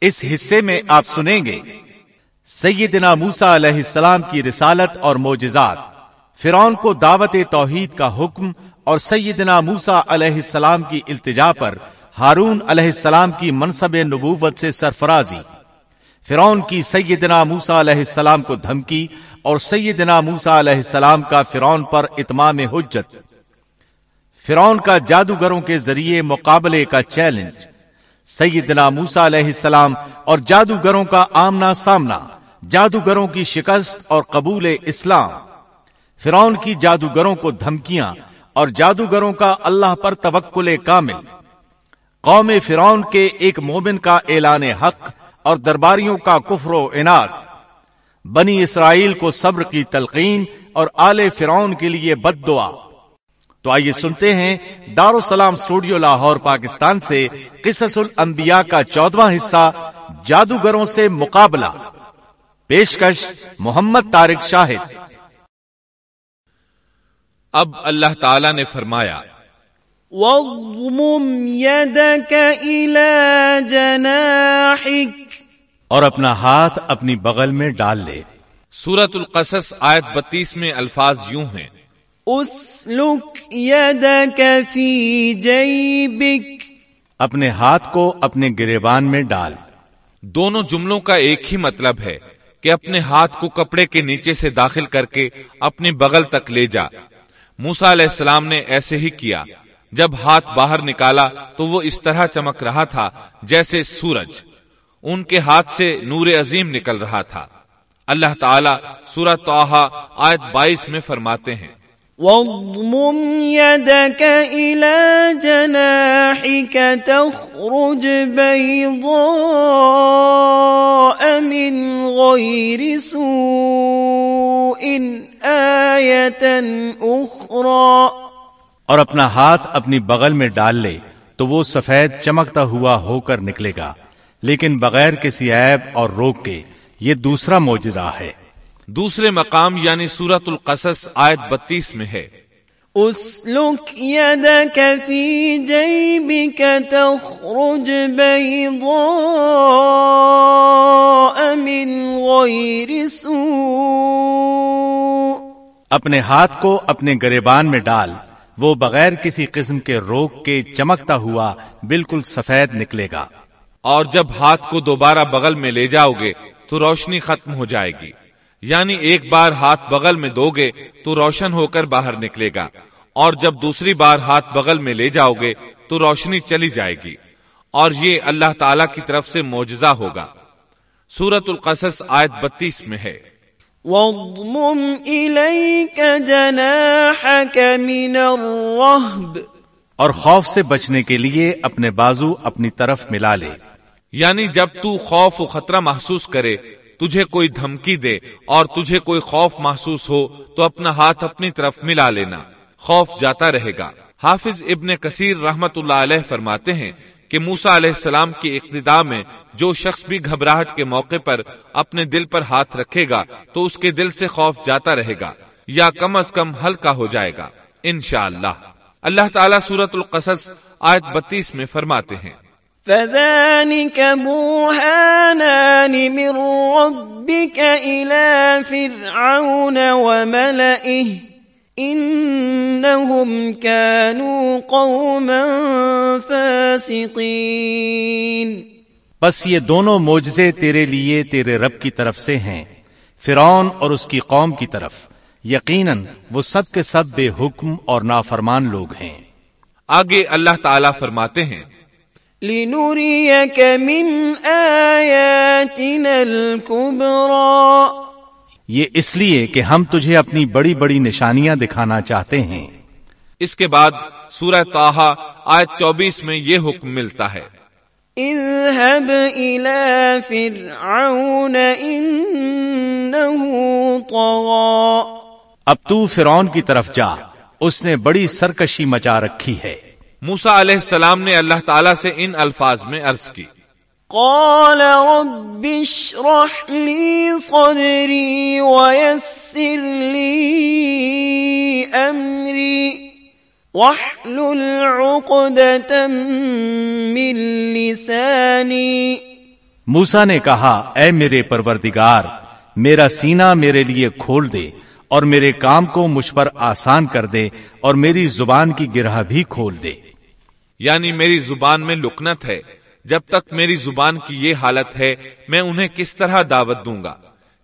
اس حصے میں آپ سنیں گے۔ سیدنا موسا علیہ السلام کی رسالت اور موجزات فرعون کو دعوت توحید کا حکم اور سیدنا موسا علیہ السلام کی التجا پر ہارون علیہ السلام کی منصب نبوت سے سرفرازی۔ فرعون کی سیدنا موسا علیہ السلام کو دھمکی اور سیدنا موسا علیہ السلام کا فرعون پر اتمام حجت۔ فرعون کا جادوگروں کے ذریعے مقابلے کا چیلنج۔ سیدنا موسا علیہ السلام اور جادوگروں کا آمنا سامنا، جادوگروں کی شکست اور قبول اسلام۔ فرعون کی جادوگروں کو دھمکیاں اور جادوگروں کا اللہ پر توکل کامل۔ قوم فرعون کے ایک مومن کا اعلان حق اور درباریوں کا کفر و اناد بنی اسرائیل کو صبر کی تلقین اور آل فرعون کے لیے بد دعا۔ تو آئیے سنتے ہیں دارالسلام اسٹوڈیو لاہور پاکستان سے قصص الانبیاء کا چودواں حصہ جادوگروں سے مقابلہ۔ پیشکش محمد طارق شاہد۔ اب اللہ تعالی نے فرمایا جَنَاحِكَ۔ اور اپنا ہاتھ اپنی بغل میں ڈال لے۔ سورت القصص آیت بتیس میں الفاظ یوں ہیں۔ اسلک یدک فی جیبک اپنے ہاتھ کو اپنے گریبان میں ڈال۔ دونوں جملوں کا ایک ہی مطلب ہے کہ اپنے ہاتھ کو کپڑے کے نیچے سے داخل کر کے اپنی بغل تک لے جا۔ موسا علیہ السلام نے ایسے ہی کیا۔ جب ہاتھ باہر نکالا تو وہ اس طرح چمک رہا تھا جیسے سورج۔ ان کے ہاتھ سے نور عظیم نکل رہا تھا۔ اللہ تعالیٰ سورہ توحا آیت بائیس میں فرماتے ہیں۔ وَاضْمُمْ يَدَكَ إِلَى جَنَاحِكَ تَخْرُجْ بَيْضَاءَ مِنْ غَيْرِ سُوءٍ آيَةً أُخْرَى. اور اپنا ہاتھ اپنی بغل میں ڈال لے تو وہ سفید چمکتا ہوا ہو کر نکلے گا، لیکن بغیر کسی عیب اور روک کے یہ دوسرا موجزہ ہے۔ دوسرے مقام یعنی سورت القصص آیت بتیس میں ہے۔ اسلک یدک فی جیبک تخرج بیضاء من غیر سوء۔ اپنے ہاتھ کو اپنے گریبان میں ڈال وہ بغیر کسی قسم کے روک کے چمکتا ہوا بالکل سفید نکلے گا۔ اور جب ہاتھ کو دوبارہ بغل میں لے جاؤ گے تو روشنی ختم ہو جائے گی۔ یعنی ایک بار ہاتھ بغل میں دو گے تو روشن ہو کر باہر نکلے گا اور جب دوسری بار ہاتھ بغل میں لے جاؤ گے تو روشنی چلی جائے گی اور یہ اللہ تعالی کی طرف سے معجزہ ہوگا۔ سورت القصص آیت بتیس میں ہے۔ وَاضْمُمْ إِلَيْكَ جَنَاحَكَ مِنَ الرَّهْبِ۔ اور خوف سے بچنے کے لیے اپنے بازو اپنی طرف ملا لے۔ یعنی جب تو خوف و خطرہ محسوس کرے تجھے کوئی دھمکی دے اور تجھے کوئی خوف محسوس ہو تو اپنا ہاتھ اپنی طرف ملا لینا۔ خوف جاتا رہے گا۔ حافظ ابن کثیر رحمت اللہ علیہ فرماتے ہیں کہ موسا علیہ السلام کی اقتدا میں جو شخص بھی گھبراہٹ کے موقع پر اپنے دل پر ہاتھ رکھے گا تو اس کے دل سے خوف جاتا رہے گا یا کم از کم ہلکا ہو جائے گا۔ انشاءاللہ۔ اللہ اللہ تعالیٰ سورت القصص آیت بتیس میں فرماتے ہیں۔ فذلك برهانان من ربك إلى فرعون وملئه إنهم كانوا قوما فاسقين بس یہ دونوں موجزے تیرے لیے تیرے رب کی طرف سے ہیں فرعون اور اس کی قوم کی طرف۔ یقیناً وہ سب کے سب بے حکم اور نافرمان لوگ ہیں۔ آگے اللہ تعالیٰ فرماتے ہیں لِنُرِيَكَ مِنْ آيَاتِنَا الْكُبْرَى. یہ اس لیے کہ ہم تجھے اپنی بڑی بڑی نشانیاں دکھانا چاہتے ہیں۔ اس کے بعد سورہ تاہا آیت چوبیس میں یہ حکم ملتا ہے۔ اذهب إلى فرعون إنه طغى. اب تو فرعون کی طرف جا اس نے بڑی سرکشی مچا رکھی ہے۔ موسا علیہ السلام نے اللہ تعالیٰ سے ان الفاظ میں عرض کی۔ قال رب اشرح لي صدري ويسر لي أمري واحلل عقدة من لساني موسا نے کہا اے میرے پروردگار میرا سینہ میرے لیے کھول دے اور میرے کام کو مجھ پر آسان کر دے اور میری زبان کی گرہ بھی کھول دے۔ یعنی میری زبان میں لکنت ہے۔ جب تک میری زبان کی یہ حالت ہے میں انہیں کس طرح دعوت دوں گا؟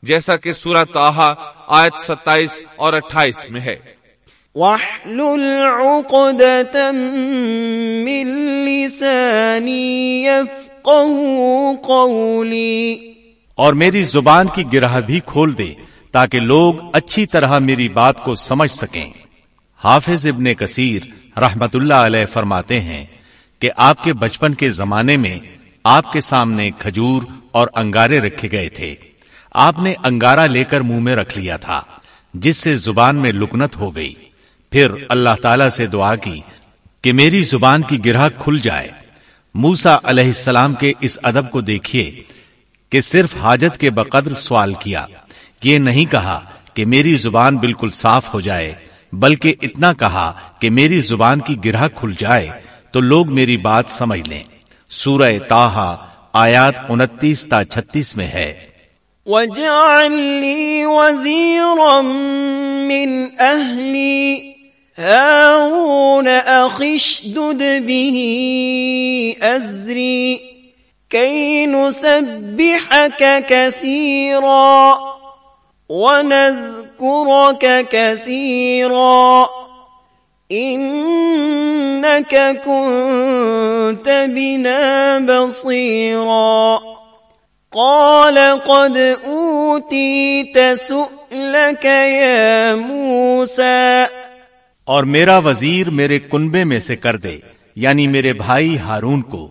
جیسا کہ سورہ تاہا آیت ستائیس اور اٹھائیس میں ہے۔ من اور میری زبان کی گرہ بھی کھول دے تاکہ لوگ اچھی طرح میری بات کو سمجھ سکیں۔ حافظ ابن کثیر رحمت اللہ علیہ فرماتے ہیں کہ آپ کے بچپن کے زمانے میں آپ کے سامنے کھجور اور انگارے رکھے گئے تھے۔ آپ نے انگارا لے کر منہ میں رکھ لیا تھا، جس سے زبان میں لکنت ہو گئی۔ پھر اللہ تعالی سے دعا کی کہ میری زبان کی گرہ کھل جائے۔ موسا علیہ السلام کے اس ادب کو دیکھیے کہ صرف حاجت کے بقدر سوال کیا۔ یہ نہیں کہا کہ میری زبان بالکل صاف ہو جائے۔ بلکہ اتنا کہا کہ میری زبان کی گرہ کھل جائے تو لوگ میری بات سمجھ لیں۔ سورہ تاہا آیات انتیس تا چھتیس میں ہے۔ وَاجْعَلْ لِي وَزِيرًا مِّنْ أَهْلِي هارون أخي اشدد به أزري كي نسبحك كثيرا ونذكرك كثيرا إنك كنت بنا بصيرا قال قد أوتيت سؤلك يا موسى اور میرا وزیر میرے کنبے میں سے کر دے یعنی میرے بھائی ہارون کو۔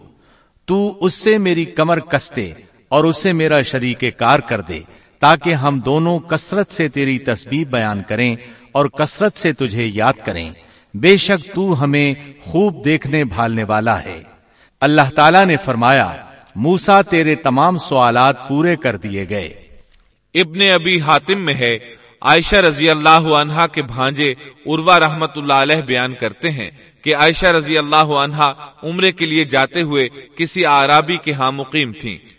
تو اس سے میری کمر کستے اور اسے میرا شریک کار کر دے۔ تاکہ ہم دونوں کثرت سے تیری تسبیح بیان کریں اور کثرت سے تجھے یاد کریں۔ بے شک تو ہمیں خوب دیکھنے بھالنے والا ہے۔ اللہ تعالی نے فرمایا موسا تیرے تمام سوالات پورے کر دیے گئے۔ ابن ابی حاتم میں ہے، عائشہ رضی اللہ عنہا کے بھانجے عروا رحمت اللہ علیہ بیان کرتے ہیں کہ عائشہ رضی اللہ عنہا عمرے کے لیے جاتے ہوئے کسی آرابی کے ہاں مقیم تھیں۔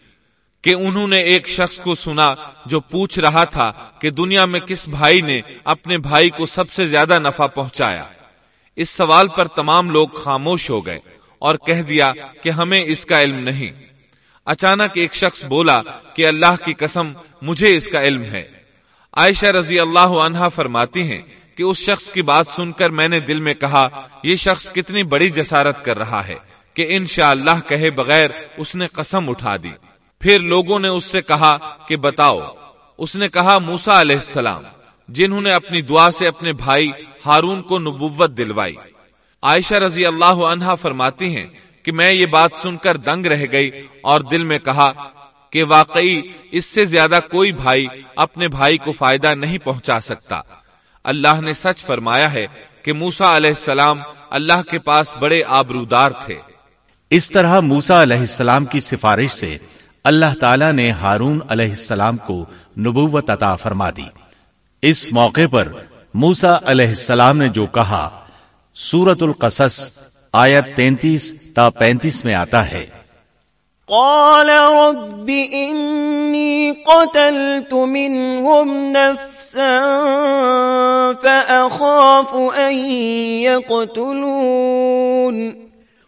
کہ انہوں نے ایک شخص کو سنا جو پوچھ رہا تھا کہ دنیا میں کس بھائی نے اپنے بھائی کو سب سے زیادہ نفع پہنچایا۔ اس سوال پر تمام لوگ خاموش ہو گئے اور کہہ دیا کہ ہمیں اس کا علم نہیں۔ اچانک ایک شخص بولا کہ اللہ کی قسم، مجھے اس کا علم ہے۔ عائشہ رضی اللہ عنہا فرماتی ہیں کہ اس شخص کی بات سن کر میں نے دل میں کہا، یہ شخص کتنی بڑی جسارت کر رہا ہے کہ انشاءاللہ اللہ کہے بغیر اس نے قسم اٹھا دی۔ پھر لوگوں نے اس سے کہا کہ بتاؤ۔ اس نے کہا موسا علیہ السلام، جنہوں نے اپنی دعا سے اپنے بھائی ہارون کو نبوت دلوائی۔ عائشہ رضی اللہ عنہا فرماتی ہیں کہ میں یہ بات سن کر دنگ رہ گئی اور دل میں کہا کہ واقعی اس سے زیادہ کوئی بھائی اپنے بھائی کو فائدہ نہیں پہنچا سکتا۔ اللہ نے سچ فرمایا ہے کہ موسا علیہ السلام اللہ کے پاس بڑے آبرودار تھے۔ اس طرح موسا علیہ السلام کی سفارش سے اللہ تعالی نے ہارون علیہ السلام کو نبوت عطا فرما دی۔ اس موقع پر موسا علیہ السلام نے جو کہا سورت القصص آیت تینتیس تا پینتیس میں آتا ہے۔ قال رب إني قتلت منهم نفسا فأخاف أن يقتلون۔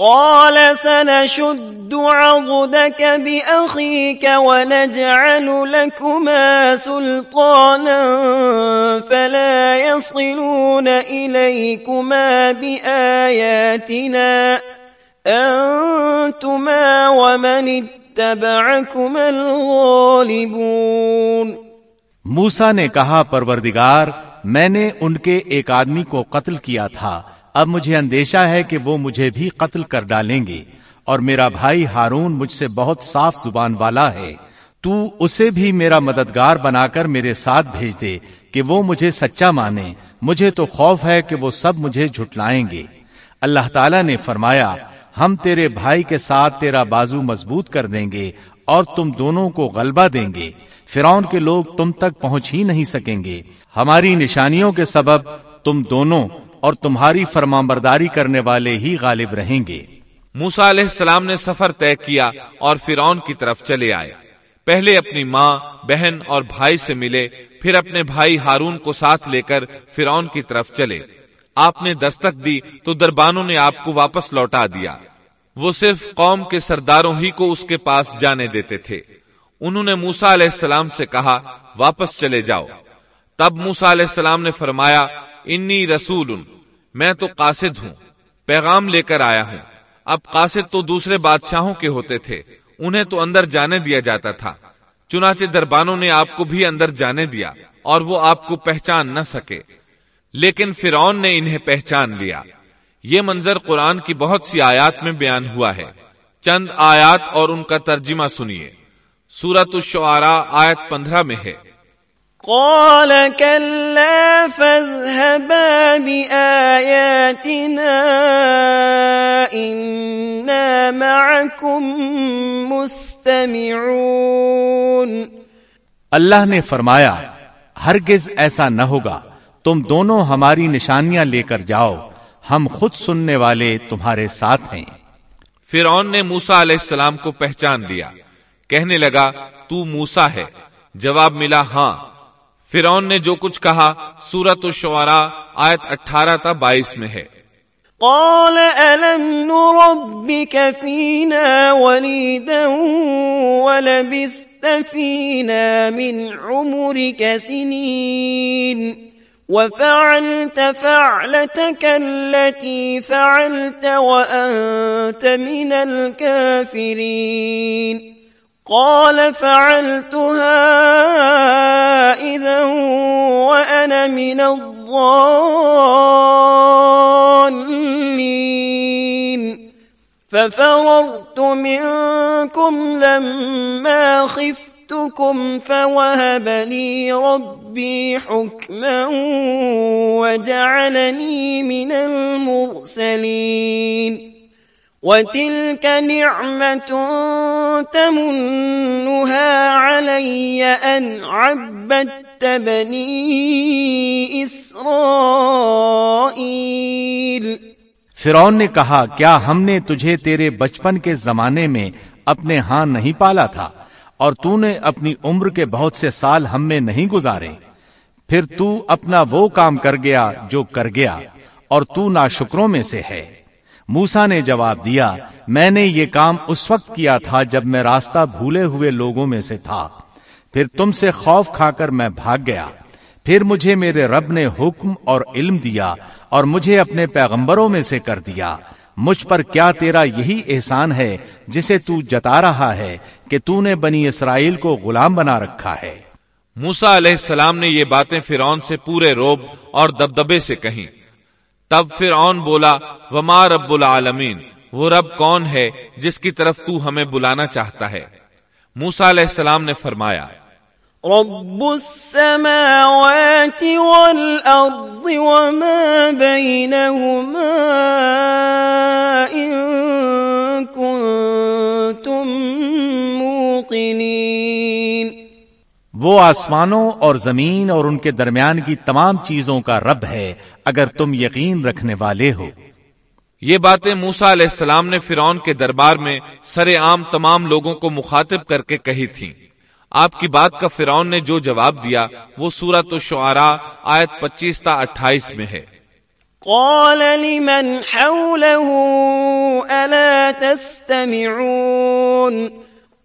قال سنشد عضدك بأخيك ونجعل لكما سلطانا فلا يصلون إليكما بآياتنا أنتما ومن اتبعكما الغالبون موسا نے کہا، پروردگار، میں نے ان کے ایک آدمی کو قتل کیا تھا۔ اب مجھے اندیشہ ہے کہ وہ مجھے بھی قتل کر ڈالیں گے اور میرا بھائی ہارون مجھ سے بہت صاف زبان والا ہے۔ تو اسے بھی میرا مددگار بنا کر میرے ساتھ بھیج دے کہ وہ مجھے سچا مانے۔ مجھے تو خوف ہے کہ وہ سب مجھے جھٹلائیں گے۔ اللہ تعالیٰ نے فرمایا، ہم تیرے بھائی کے ساتھ تیرا بازو مضبوط کر دیں گے اور تم دونوں کو غلبہ دیں گے۔ فرعون کے لوگ تم تک پہنچ ہی نہیں سکیں گے۔ ہماری نشانیوں کے سبب تم دونوں اور تمہاری فرمانبرداری کرنے والے ہی غالب رہیں گے۔ موسا علیہ السلام نے سفر طے کیا اور فرعون کی طرف چلے آئے۔ پہلے اپنی ماں، بہن اور بھائی سے ملے، پھر اپنے بھائی ہارون کو ساتھ لے کر فرعون کی طرف چلے۔ آپ نے دستک دی تو دربانوں نے آپ کو واپس لوٹا دیا۔ وہ صرف قوم کے سرداروں ہی کو اس کے پاس جانے دیتے تھے۔ انہوں نے موسا علیہ السلام سے کہا، واپس چلے جاؤ۔ تب موسا علیہ السلام نے فرمایا انی رسول میں تو قاصد ہوں، پیغام لے کر آیا ہوں۔ اب قاصد تو دوسرے بادشاہوں کے ہوتے تھے، انہیں تو اندر جانے دیا جاتا تھا۔ چنانچہ دربانوں نے آپ کو بھی اندر جانے دیا اور وہ آپ کو پہچان نہ سکے۔ لیکن فرعون نے انہیں پہچان لیا۔ یہ منظر قرآن کی بہت سی آیات میں بیان ہوا ہے۔ چند آیات اور ان کا ترجمہ سنیے۔ سورت الشعراء آیت پندرہ میں ہے۔ قال كلا فاذهبا بآياتنا إنا معكم مستمعون اللہ نے فرمایا ہرگز ایسا نہ ہوگا۔ تم دونوں ہماری نشانیاں لے کر جاؤ۔ ہم خود سننے والے تمہارے ساتھ ہیں۔ فرعون نے موسا علیہ السلام کو پہچان لیا۔ کہنے لگا تو موسا ہے۔ جواب ملا ہاں۔ فرعون نے جو کچھ کہا سورت الشعراء، آیت اٹھارہ تا بائیس میں ہے۔ قال، ألم نربك فينا وليدا ولبثت فينا من عمرك سنين وفعلت فعلتك التي فعلت وأنت من الكافرين قال فعلتها إذا وأنا من الضالين. ففررت منكم لما خفتكم فوهب لي ربي حكما وجعلني من المرسلين. وتلك نعمة تمنها علي أن عبدت بني إسرائيل فرعون نے کہا، کیا ہم نے تجھے تیرے بچپن کے زمانے میں اپنے ہاں نہیں پالا تھا اور تو نے اپنی عمر کے بہت سے سال ہم میں نہیں گزارے؟ پھر تو اپنا وہ کام کر گیا جو کر گیا اور تو ناشکروں میں سے ہے۔ موسا نے جواب دیا، میں نے یہ کام اس وقت کیا تھا جب میں راستہ بھولے ہوئے لوگوں میں سے تھا۔ پھر تم سے خوف کھا کر میں بھاگ گیا۔ پھر مجھے میرے رب نے حکم اور علم دیا اور مجھے اپنے پیغمبروں میں سے کر دیا۔ مجھ پر کیا تیرا یہی احسان ہے جسے تو جتا رہا ہے کہ تو نے بنی اسرائیل کو غلام بنا رکھا ہے؟ موسا علیہ السلام نے یہ باتیں فرعون سے پورے روب اور دبدبے سے کہیں۔ تب فرعون بولا وما رب العالمین؟ وہ رب کون ہے جس کی طرف تو ہمیں بلانا چاہتا ہے؟ موسا علیہ السلام نے فرمایا رب السماوات والأرض وما بينهما إن كنتم موقنين۔ وہ آسمانوں اور زمین اور ان کے درمیان کی تمام چیزوں کا رب ہے۔ اگر تم یقین رکھنے والے ہو۔ یہ باتیں موسا علیہ السلام نے فرعون کے دربار میں سر عام تمام لوگوں کو مخاطب کر کے کہی تھی آپ کی بات کا فرعون نے جو جواب دیا وہ سورت الشعراء آیت پچیس تا اٹھائیس میں ہے۔ قال لمن حوله ألا تستمعون؟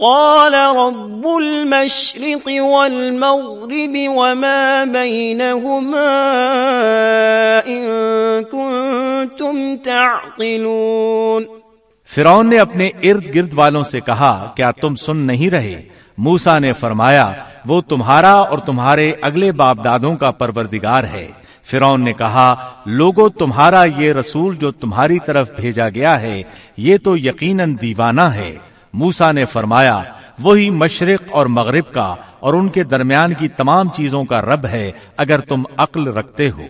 قال رب المشرق والمغرب وما بينهما إن كنتم تعقلون۔ فرعون نے اپنے ارد گرد والوں سے کہا، کیا تم سن نہیں رہے؟ موسا نے فرمایا، وہ تمہارا اور تمہارے اگلے باپ دادوں کا پروردگار ہے۔ فرون نے کہا، لوگو، تمہارا یہ رسول جو تمہاری طرف بھیجا گیا ہے، یہ تو یقیناً دیوانہ ہے۔ موسا نے فرمایا، وہی مشرق اور مغرب کا اور ان کے درمیان کی تمام چیزوں کا رب ہے اگر تم عقل رکھتے ہو۔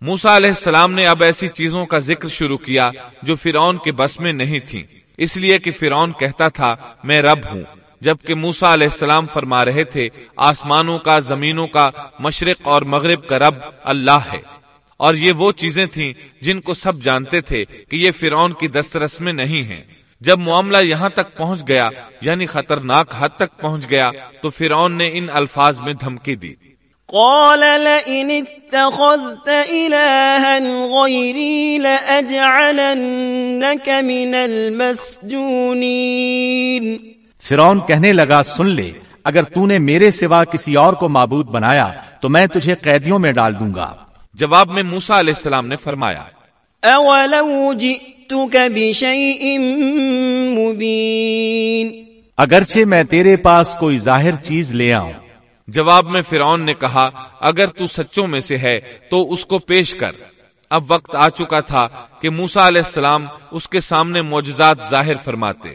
موسا علیہ السلام نے اب ایسی چیزوں کا ذکر شروع کیا جو فرعون کے بس میں نہیں تھی اس لیے کہ فرعون کہتا تھا، میں رب ہوں۔ جبکہ موسا علیہ السلام فرما رہے تھے، آسمانوں کا، زمینوں کا، مشرق اور مغرب کا رب اللہ ہے۔ اور یہ وہ چیزیں تھیں جن کو سب جانتے تھے کہ یہ فرعون کی دسترس میں نہیں ہیں۔ جب معاملہ یہاں تک پہنچ گیا یعنی خطرناک حد تک پہنچ گیا تو فرعون نے ان الفاظ میں دھمکی دی۔ قال لئن اتخذت إلها غيري لأجعلنك من المسجونين۔ فرعون کہنے لگا سن لے اگر تو نے میرے سوا کسی اور کو معبود بنایا تو میں تجھے قیدیوں میں ڈال دوں گا۔ جواب میں موسا علیہ السلام نے فرمایا اولو جئتك بشيء مبين۔ اگرچہ میں تیرے پاس کوئی ظاہر چیز لے آؤں۔ جواب میں فرعون نے کہا اگر تو سچوں میں سے ہے تو اس کو پیش کر۔ اب وقت آ چکا تھا کہ موسا علیہ السلام اس کے سامنے معجزات ظاہر فرماتے۔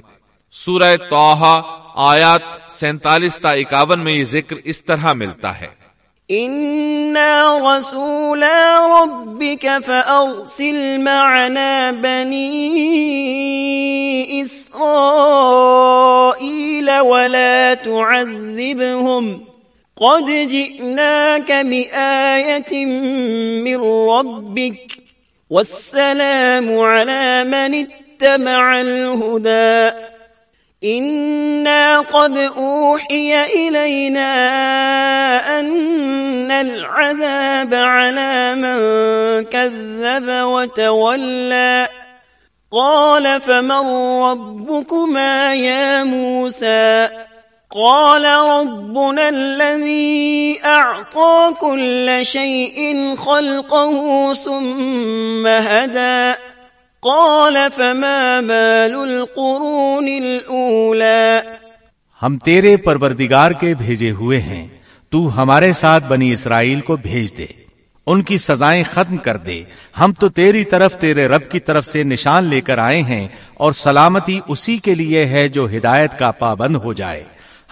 سورہ توحا آیات سینتالیس تا اکاون میں یہ ذکر اس طرح ملتا ہے۔ رسول ربك فأرسل معنا بني إسرائيل ولا تعذبهم قد جئناك بآية من ربك والسلام على من اتبع الهدى إنا قد أوحي إلينا أن العذاب على من كذب وتولى قال فمن ربكما يا موسى قال ربنا الذي أعطى كل شيء خلقه ثم هدى قال، فما بال القرون الأولى؟ ہم تیرے پروردگار کے بھیجے ہوئے ہیں، تو ہمارے ساتھ بنی اسرائیل کو بھیج دے، ان کی سزائیں ختم کر دے۔ ہم تو تیری طرف، تیرے رب کی طرف سے نشان لے کر آئے ہیں، اور سلامتی اسی کے لیے ہے جو ہدایت کا پابند ہو جائے۔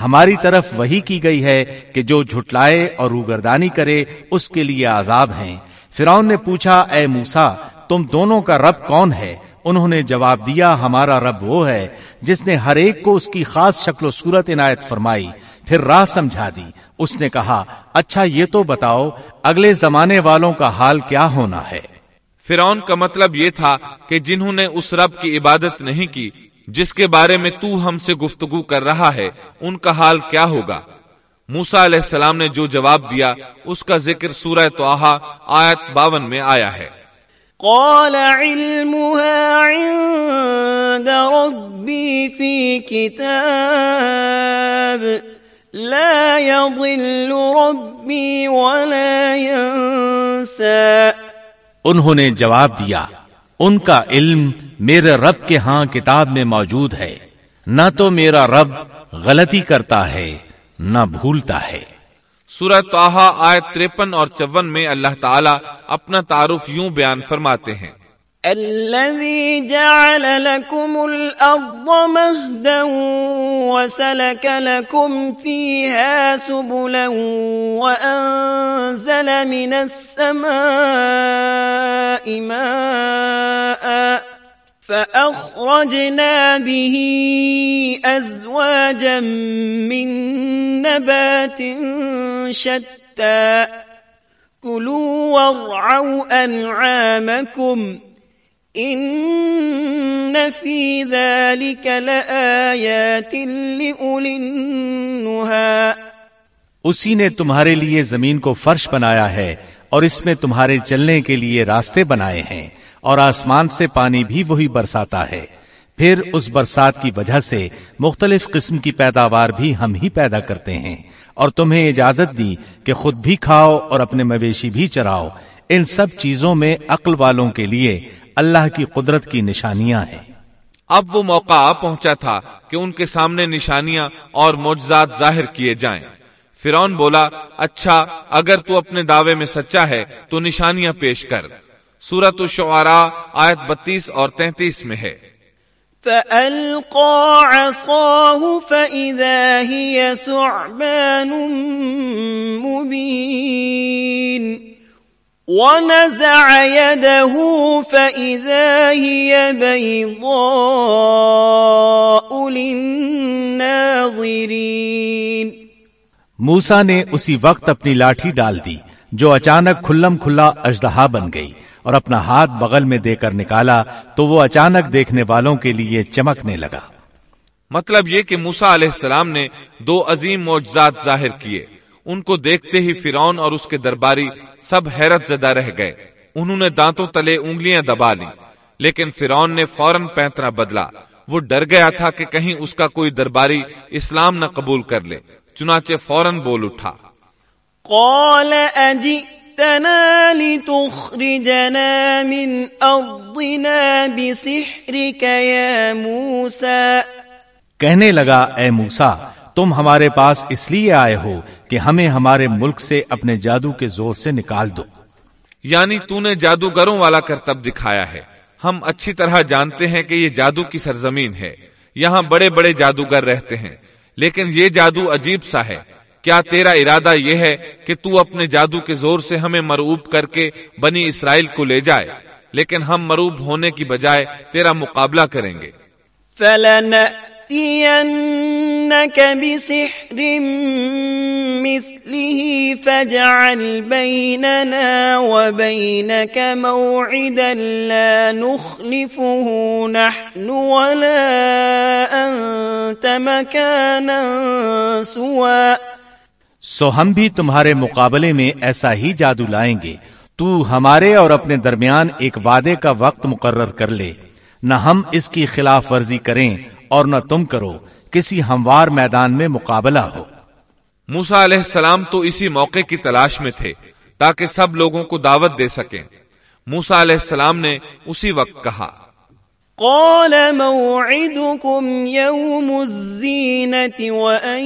ہماری طرف وہی کی گئی ہے کہ جو جھٹلائے اور روگردانی کرے، اس کے لیے عذاب ہیں۔ فرعون نے پوچھا، اے موسا تم دونوں کا رب کون ہے؟ انہوں نے جواب دیا، ہمارا رب وہ ہے جس نے ہر ایک کو اس کی خاص شکل و صورت عنایت فرمائی، پھر راہ سمجھا دی۔ اس نے کہا اچھا یہ تو بتاؤ، اگلے زمانے والوں کا حال کیا ہونا ہے؟ فرعون کا مطلب یہ تھا کہ جنہوں نے اس رب کی عبادت نہیں کی، جس کے بارے میں تو ہم سے گفتگو کر رہا ہے، ان کا حال کیا ہوگا؟ موسا علیہ السلام نے جو جواب دیا، اس کا ذکر سورہ توحا آیت باون میں آیا ہے۔ قال علمها عند ربي في كتاب لا يضل ربي ولا ينسى۔ انہوں نے جواب دیا، ان کا علم میرے رب کے ہاں کتاب میں موجود ہے۔ نہ تو میرا رب غلطی کرتا ہے، نہ بھولتا ہے۔ سورہ توحا آیت تریپن اور چون میں اللہ تعالیٰ اپنا تعارف یوں بیان فرماتے ہیں۔ الذي جعل لكم الأرض مهدا وسلك لكم فيها سبلا وأنزل من السماء ماء فأخرجنا به أزواجا من نبات شتى كلوا وارعوا أنعامكم ان فی ذلك لآیات لأولی النہا اسی نے تمہارے لیے زمین کو فرش بنایا ہے اور اس میں تمہارے چلنے کے لیے راستے بنائے ہیں۔ اور آسمان سے پانی بھی وہی برساتا ہے۔ پھر اس برسات کی وجہ سے مختلف قسم کی پیداوار بھی ہم ہی پیدا کرتے ہیں۔ اور تمہیں اجازت دی کہ خود بھی کھاؤ اور اپنے مویشی بھی چراؤ۔ ان سب چیزوں میں عقل والوں کے لیے اللہ کی قدرت کی نشانیاں ہیں۔ اب وہ موقع آ پہنچا تھا کہ ان کے سامنے نشانیاں اور معجزات ظاہر کیے جائیں۔ فرون بولا اچھا اگر تو اپنے دعوے میں سچا ہے، تو نشانیاں پیش کر۔ سورت الشعراء آیت بتیس اور تینتیس میں ہے۔ فألقى عصاه فإذا هي ثعبان مبين. ونزع يده فإذا هي بيضاء للناظرين. موسا نے اسی وقت اپنی لاٹھی ڈال دی جو اچانک کھلم کھلا اجدہا بن گئی۔ اور اپنا ہاتھ بغل میں دے کر نکالا تو وہ اچانک دیکھنے والوں کے لیے چمکنے لگا۔ مطلب یہ کہ موسا علیہ السلام نے دو عظیم معجزات ظاہر کیے۔ ان کو دیکھتے ہی فرون اور اس کے درباری سب حیرت زدہ رہ گئے۔ انہوں نے دانتوں تلے انگلیاں دبا لی لیکن فرون نے فوراً پینترا بدلا۔ وہ ڈر گیا تھا کہ کہیں اس کا کوئی درباری اسلام نہ قبول کر لے چنانچہ فوراً بول اٹھا۔ قال أجئتنا لتخرجنا من أرضنا بسحرك يا موسى. کہنے لگا اے موسا تم ہمارے پاس اس لیے آئے ہو کہ ہمیں ہمارے ملک سے اپنے جادو کے زور سے نکال دو۔ یعنی تو نے جادوگروں والا کرتب دکھایا ہے۔ ہم اچھی طرح جانتے ہیں کہ یہ جادو کی سرزمین ہے۔ یہاں بڑے بڑے جادوگر رہتے ہیں۔ لیکن یہ جادو عجیب سا ہے۔ کیا تیرا ارادہ یہ ہے کہ تو اپنے جادو کے زور سے ہمیں مروب کر کے بنی اسرائیل کو لے جائے، لیکن ہم مروب ہونے کی بجائے تیرا مقابلہ کریں گے۔ فلنأتينك بسحر مثله فاجعل بيننا وبينك موعدا لا نخلفه نحن ولا أنت مكانا سوى سو ہم بھی تمہارے مقابلے میں ایسا ہی جادو لائیں گے۔ تو ہمارے اور اپنے درمیان ایک وعدے کا وقت مقرر کر لے۔ نہ ہم اس کی خلاف ورزی کریں اور نہ تم کرو۔ کسی ہموار میدان میں مقابلہ ہو۔ موسا علیہ السلام تو اسی موقع کی تلاش میں تھے تاکہ سب لوگوں کو دعوت دے سکیں۔ موسا علیہ السلام نے اسی وقت کہا۔ قال موعدكم يوم الزينة وأن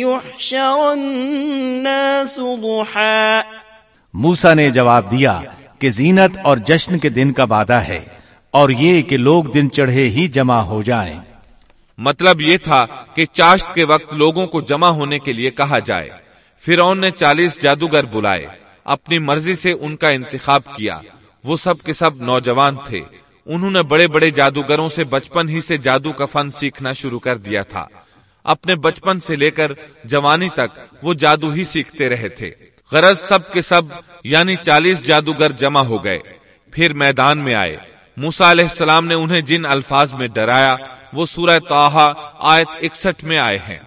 يحشر الناس ضحا موسا نے جواب دیا کہ زینت اور جشن کے دن کا وعدہ ہے اور یہ کہ لوگ دن چڑھے ہی جمع ہو جائیں۔ مطلب یہ تھا کہ چاشت کے وقت لوگوں کو جمع ہونے کے لیے کہا جائے۔ فرعون نے چالیس جادوگر بلائے۔ اپنی مرضی سے ان کا انتخاب کیا۔ وہ سب کے سب نوجوان تھے۔ انہوں نے بڑے بڑے جادوگروں سے بچپن ہی سے جادو کا فن سیکھنا شروع کر دیا تھا۔ اپنے بچپن سے لے کر جوانی تک وہ جادو ہی سیکھتے رہے تھے۔ غرض سب کے سب یعنی چالیس جادوگر جمع ہو گئے۔ پھر میدان میں آئے۔ موسا علیہ السلام نے انہیں جن الفاظ میں ڈرایا، وہ سورہ توحا آیت اکسٹھ میں آئے ہیں۔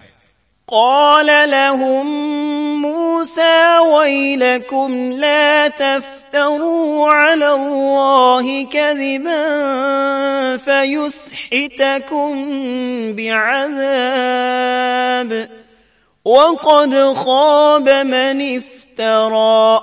قال لهم موسى ويلكم لا تفتروا على الله كذبا فيسحتكم بعذاب وقد خاب من افترى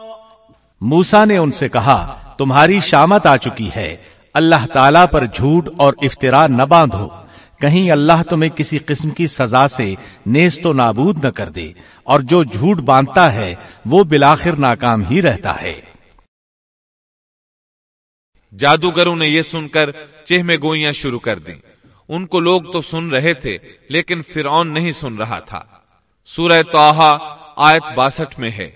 موسا نے ان سے کہا، تمہاری شامت آ چکی ہے، اللہ تعالی پر جھوٹ اور افطرا نہ باندھو۔ کہیں اللہ تمہیں کسی قسم کی سزا سے نیست و نابود نہ کر دے اور جو جھوٹ باندھتا ہے وہ بلاخر ناکام ہی رہتا ہے۔ جادوگروں نے یہ سن کر چہمے گوئیاں شروع کر دی ان کو لوگ تو سن رہے تھے لیکن فرعون نہیں سن رہا تھا۔ سورہ توحا آیت باسٹھ میں ہے۔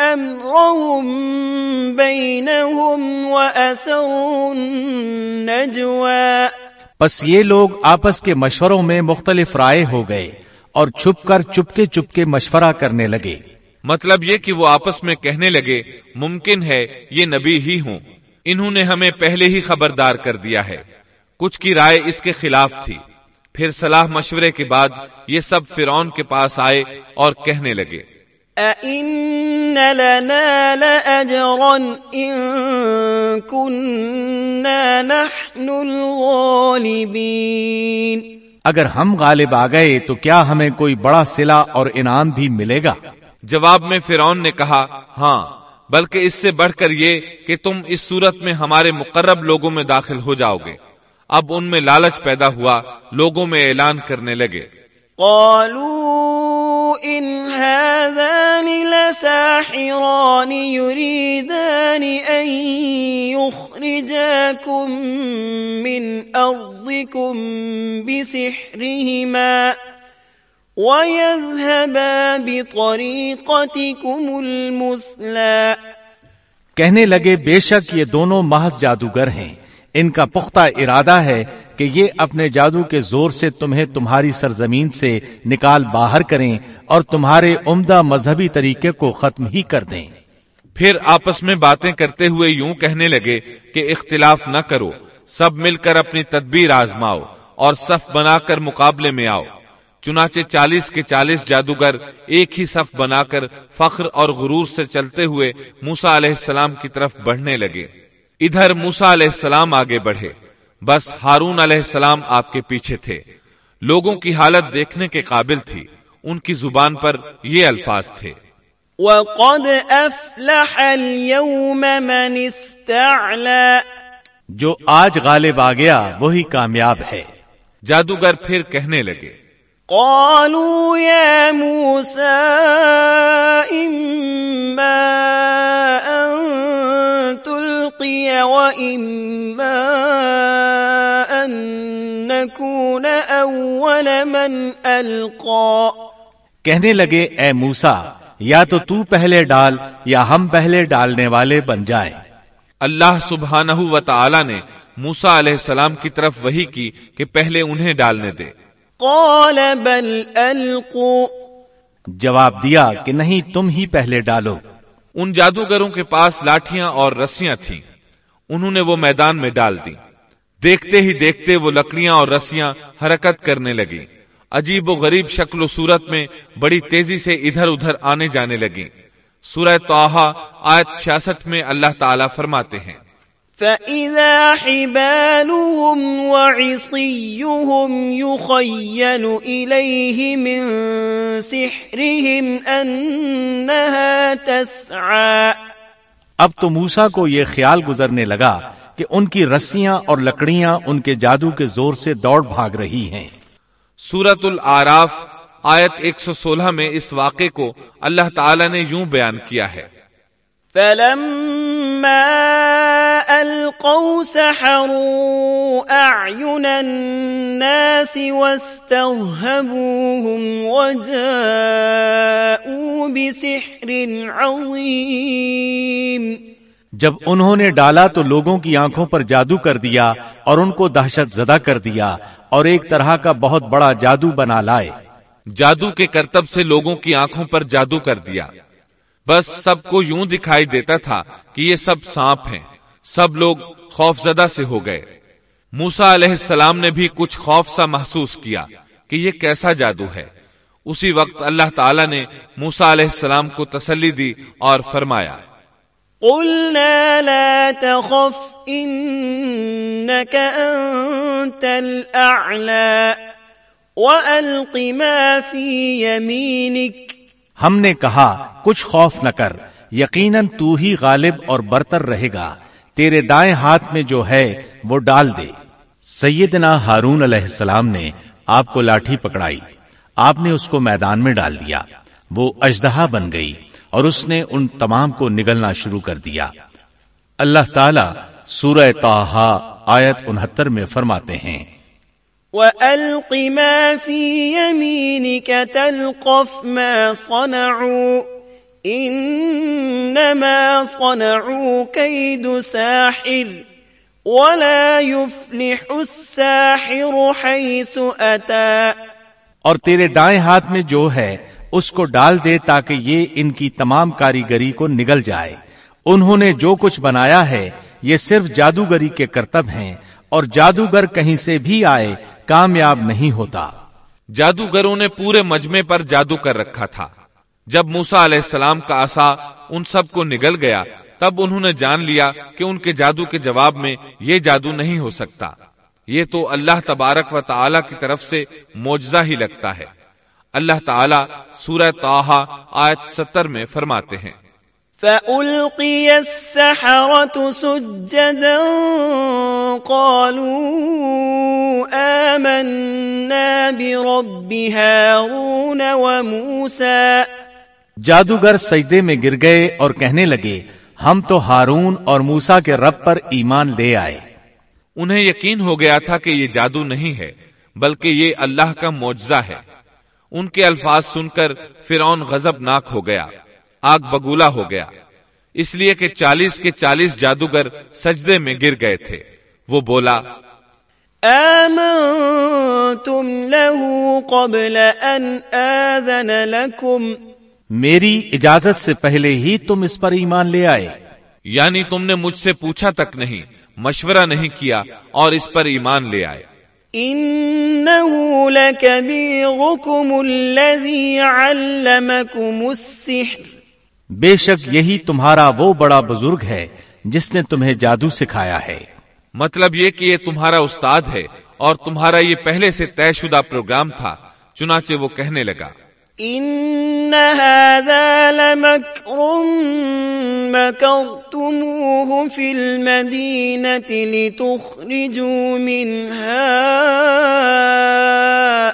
أمرهم بينهم وأسروا النجوى. پس یہ لوگ آپس کے مشوروں میں مختلف رائے ہو گئے اور چھپ کر چپکے چپکے مشورہ کرنے لگے۔ مطلب یہ کہ وہ آپس میں کہنے لگے ممکن ہے یہ نبی ہی ہوں۔ انہوں نے ہمیں پہلے ہی خبردار کر دیا ہے۔ کچھ کی رائے اس کے خلاف تھی۔ پھر صلاح مشورے کے بعد یہ سب فرون کے پاس آئے اور کہنے لگے۔ أَإِنَّ لَنَا لَأَجْرًا إِن كُنَّا نَحْنُ الْغَالِبِينَ اگر ہم غالب آ گئے تو کیا ہمیں کوئی بڑا سلا اور انعام بھی ملے گا؟ جواب میں فرعون نے کہا ہاں بلکہ اس سے بڑھ کر یہ کہ تم اس صورت میں ہمارے مقرب لوگوں میں داخل ہو جاؤ گے۔ اب ان میں لالچ پیدا ہوا لوگوں میں اعلان کرنے لگے۔ قالوا إن هذان لساحران يريدان أن يخرجاكم من أرضكم بسحرهما ويذهبا بطريقتكم المثلى کہنے لگے بے شک یہ دونوں محض جادوگر ہیں۔ ان کا پختہ ارادہ ہے کہ یہ اپنے جادو کے زور سے تمہیں تمہاری سرزمین سے نکال باہر کریں اور تمہارے عمدہ مذہبی طریقے کو ختم ہی کر دیں۔ پھر آپس میں باتیں کرتے ہوئے یوں کہنے لگے کہ اختلاف نہ کرو، سب مل کر اپنی تدبیر آزماؤ اور صف بنا کر مقابلے میں آؤ۔ چنانچہ چالیس کے چالیس جادوگر ایک ہی صف بنا کر فخر اور غرور سے چلتے ہوئے موسا علیہ السلام کی طرف بڑھنے لگے۔ ادھر موسا علیہ السلام آگے بڑھے۔ بس ہارون علیہ السلام آپ کے پیچھے تھے۔ لوگوں کی حالت دیکھنے کے قابل تھی۔ ان کی زبان پر یہ الفاظ تھے۔ وقد افلح اليوم من استعلا جو آج غالب آ گیا وہی کامیاب ہے۔ جادوگر پھر کہنے لگے۔ قالوا يا موسى إما وإما أن نكون أول من ألقى کہنے لگے اے موسا یا تو تو پہلے ڈال یا ہم پہلے ڈالنے والے بن جائیں. اللہ سبحانہ و تعالی نے موسا علیہ السلام کی طرف وہی کی کہ پہلے انہیں ڈالنے دے۔ قال بل القوا جواب دیا کہ نہیں تم ہی پہلے ڈالو۔ ان جادوگروں کے پاس لاٹیاں اور رسیاں تھیں۔ انہوں نے وہ میدان میں ڈال دی۔ دیکھتے ہی دیکھتے وہ لکڑیاں اور رسیاں حرکت کرنے لگی عجیب و غریب شکل و صورت میں بڑی تیزی سے ادھر ادھر آنے جانے لگی سورہ توحا آیت چھیاسٹھ میں اللہ تعالیٰ فرماتے ہیں۔ فإذا حبالهم وعصيهم يخيل إليه من سحرهم أنها تسعى اب تو موسا کو یہ خیال گزرنے لگا کہ ان کی رسیاں اور لکڑیاں ان کے جادو کے زور سے دوڑ بھاگ رہی ہیں۔ سورت العراف آیت 116 میں اس واقعے کو اللہ تعالی نے یوں بیان کیا ہے۔ فلما ألقوا سحروا أعين الناس واسترهبوهم وجاءوا بسحر عظيم. جب انہوں نے ڈالا تو لوگوں کی آنکھوں پر جادو کر دیا اور ان کو دہشت زدہ کر دیا اور ایک طرح کا بہت بڑا جادو بنا لائے۔ جادو کے کرتب سے لوگوں کی آنکھوں پر جادو کر دیا۔ بس سب کو یوں دکھائی دیتا تھا کہ یہ سب سانپ ہیں۔ سب لوگ خوف زدہ سے ہو گئے۔ موسا علیہ السلام نے بھی کچھ خوف سا محسوس کیا کہ یہ کیسا جادو ہے۔ اسی وقت اللہ تعالی نے موسا علیہ السلام کو تسلی دی اور فرمایا قلنا لا تخف إنك أنت الأعلى وألق ما في يمينك۔ ہم نے کہا کچھ خوف نہ کر یقیناً تو ہی غالب اور برتر رہے گا۔ تیرے دائیں ہاتھ میں جو ہے وہ ڈال دے۔ سیدنا ہارون علیہ السلام نے آپ کو لاٹھی پکڑائی۔ آپ نے اس کو میدان میں ڈال دیا۔ وہ اجدہا بن گئی اور اس نے ان تمام کو نگلنا شروع کر دیا۔ اللہ تعالی سورہ تاہا آیت انہتر میں فرماتے ہیں۔ وألق ما في يمينك تلقف ما صنعوا۔ إنما صنعوا كيد ساحر ولا يفلح الساحر حيث أتى. اور تیرے دائیں ہاتھ میں جو ہے اس کو ڈال دے تاکہ یہ ان کی تمام کاریگری کو نگل جائے۔ انہوں نے جو کچھ بنایا ہے یہ صرف جادوگری کے کرتب ہیں اور جادوگر کہیں سے بھی آئے کامیاب نہیں ہوتا۔ جادوگروں نے پورے مجمے پر جادو کر رکھا تھا۔ جب موسا علیہ السلام کا آسا ان سب کو نگل گیا، تب انہوں نے جان لیا کہ ان کے جادو کے جواب میں یہ جادو نہیں ہو سکتا۔ یہ تو اللہ تبارک و تعالی کی طرف سے موجزہ ہی لگتا ہے۔ اللہ تعالی سورہ توحا آیت ستر میں فرماتے ہیں۔ فألقي السحرة سجدا قالوا آمنا برب هارون وموسى جادوگر سجدے میں گر گئے اور کہنے لگے ہم تو ہارون اور موسا کے رب پر ایمان لے آئے۔ انہیں یقین ہو گیا تھا کہ یہ جادو نہیں ہے بلکہ یہ اللہ کا معجزہ ہے۔ ان کے الفاظ سن کر فرعون غزب ناک ہو گیا آگ بگولا ہو گیا۔ اس لیے کہ چالیس کے چالیس جادوگر سجدے میں گر گئے تھے۔ وہ بولا آمنتم له قبل ان آذن لكم؟ میری اجازت سے پہلے ہی تم اس پر ایمان لے آئے۔ یعنی تم نے مجھ سے پوچھا تک نہیں مشورہ نہیں کیا اور اس پر ایمان لے آئے۔ انه لكبيركم الذي علمكم السحر۔ بے شک یہی تمہارا وہ بڑا بزرگ ہے جس نے تمہیں جادو سکھایا ہے۔ مطلب یہ کہ یہ تمہارا استاد ہے اور تمہارا یہ پہلے سے طے شدہ پروگرام تھا چنانچہ وہ کہنے لگا۔ ان هذا لمكر مكرتموه في المدينة لتخرجوا منها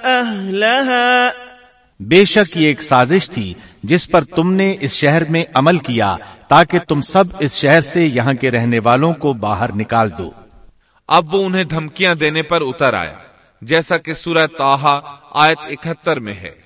أهلها بے شک یہ ایک سازش تھی جس پر تم نے اس شہر میں عمل کیا تاکہ تم سب اس شہر سے یہاں کے رہنے والوں کو باہر نکال دو۔ اب وہ انہیں دھمکیاں دینے پر اتر آیا جیسا کہ سورہ تاہا آیت اکہتر میں ہے۔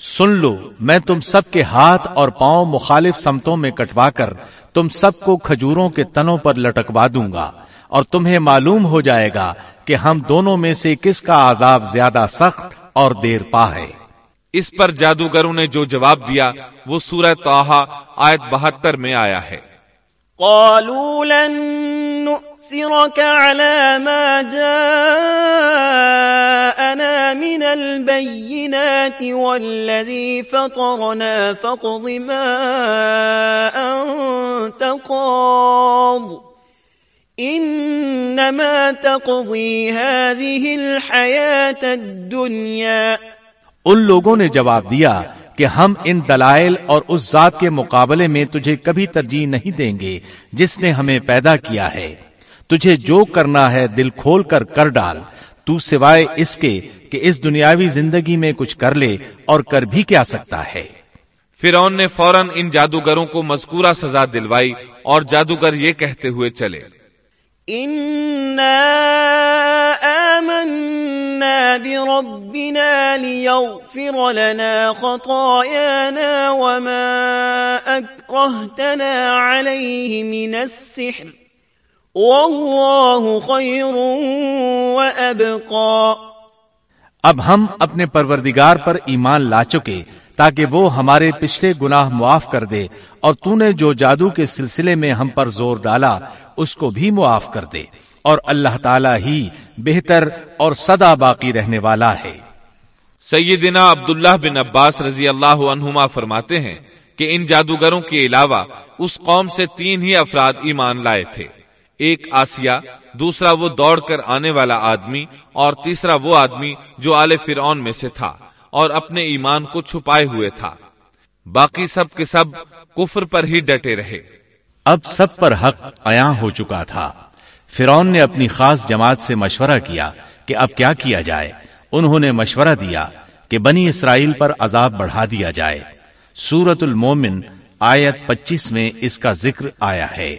سن لو میں تم سب کے ہاتھ اور پاؤں مخالف سمتوں میں کٹوا کر تم سب کو کھجوروں کے تنوں پر لٹکوا دوں گا اور تمہیں معلوم ہو جائے گا کہ ہم دونوں میں سے کس کا عذاب زیادہ سخت اور دیر پا ہے۔ اس پر جادوگروں نے جو جواب دیا وہ سورہ توحا آیت بہتر میں آیا ہے۔ قالوا لن نؤثرك على ما جاءنا من البينات والذي فطرنا، فاقض ما أنت قاض. إنما تقضي هذه الحياة الدنيا. ان لوگوں نے جواب دیا کہ ہم ان دلائل اور اس ذات کے مقابلے میں تجھے کبھی ترجیح نہیں دیں گے جس نے ہمیں پیدا کیا ہے۔ تجھے جو کرنا ہے دل کھول کر کر ڈال۔ تو سوائے اس کے کہ اس دنیاوی زندگی میں کچھ کر لے اور کر بھی کیا سکتا ہے۔ فرعون نے فوراً ان جادوگروں کو مذکورہ سزا دلوائی اور جادوگر یہ کہتے ہوئے چلے۔ آمنا بربنا ليغفر لنا خطايانا وما أكرهتنا عليه من السحر والله خير وأبقى اب ہم اپنے پروردگار پر ایمان لا چکے تاکہ وہ ہمارے پچھلے گناہ معاف کر دے اور تو نے جو جادو کے سلسلے میں ہم پر زور ڈالا اس کو بھی معاف کر دے۔ اور اللہ تعالی ہی بہتر اور سدا باقی رہنے والا ہے۔ سیدنا عبداللہ بن عباس رضی اللہ عنہما فرماتے ہیں کہ ان جادوگروں کے علاوہ اس قوم سے تین ہی افراد ایمان لائے تھے۔ ایک آسیہ، دوسرا وہ دوڑ کر آنے والا آدمی، اور تیسرا وہ آدمی جو آل فرعون میں سے تھا، اور اپنے ایمان کو چھپائے ہوئے تھا۔ باقی سب کے سب کفر پر ہی ڈٹے رہے۔ اب سب پر حق عیاں ہو چکا تھا۔ فرون نے اپنی خاص جماعت سے مشورہ کیا کہ اب کیا کیا جائے۔ انہوں نے مشورہ دیا کہ بنی اسرائیل پر عذاب بڑھا دیا جائے۔ سورت المومن، آیت پچیس میں اس کا ذکر آیا ہے۔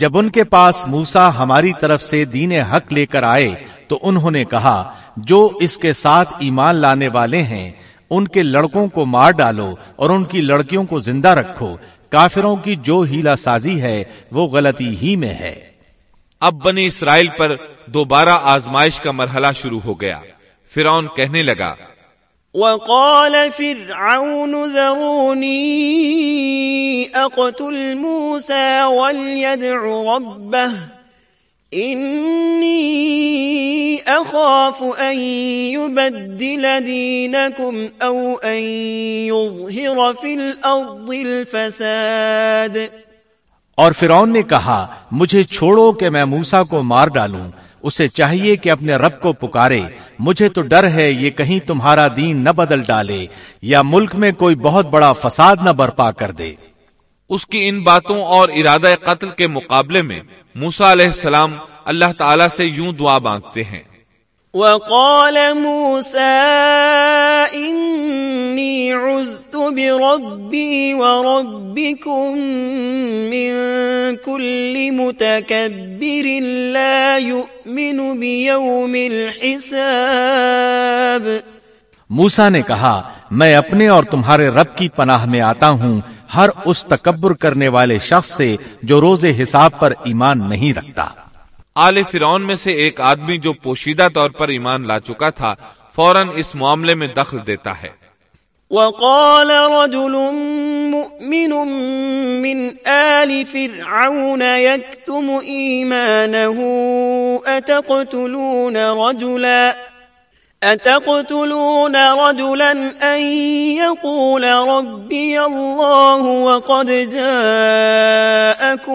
جب ان کے پاس موسا ہماری طرف سے دین حق لے کر آئے، تو انہوں نے کہا، جو اس کے ساتھ ایمان لانے والے ہیں، ان کے لڑکوں کو مار ڈالو اور ان کی لڑکیوں کو زندہ رکھو۔ کافروں کی جو ہیلا سازی ہے، وہ غلطی ہی میں ہے۔ اب بنی اسرائیل پر دوبارہ آزمائش کا مرحلہ شروع ہو گیا۔ فرعون کہنے لگا وقال فرعون ذروني أقتل موسى وليدع ربه إني أخاف أن يبدل دينكم أو أن يظهر في الأرض الفساد اور فرعون نے کہا، مجھے چھوڑو کہ میں موسا کو مار ڈالوں۔ اسے چاہیے کہ اپنے رب کو پکارے۔ مجھے تو ڈر ہے یہ کہیں تمہارا دین نہ بدل ڈالے یا ملک میں کوئی بہت بڑا فساد نہ برپا کر دے۔ اس کی ان باتوں اور ارادہ قتل کے مقابلے میں موسا علیہ السلام اللہ تعالیٰ سے یوں دعا مانگتے ہیں۔ وقال موسى إني عذت بربي وربكم من كل متكبر لا يؤمن بيوم الحساب. موسا نے کہا، میں اپنے اور تمہارے رب کی پناہ میں آتا ہوں، ہر اس تکبر کرنے والے شخص سے جو روز حساب پر ایمان نہیں رکھتا۔ آل فرعون میں سے ایک آدمی جو پوشیدہ طور پر ایمان لا چکا تھا، فوراً اس معاملے میں دخل دیتا ہے۔ وقال رجل مؤمن من آل فرعون يكتم إيمانه، أتقتلون رجلاً؟ أتقتلون رجلا أن يقول ربي الله وقد جاءكم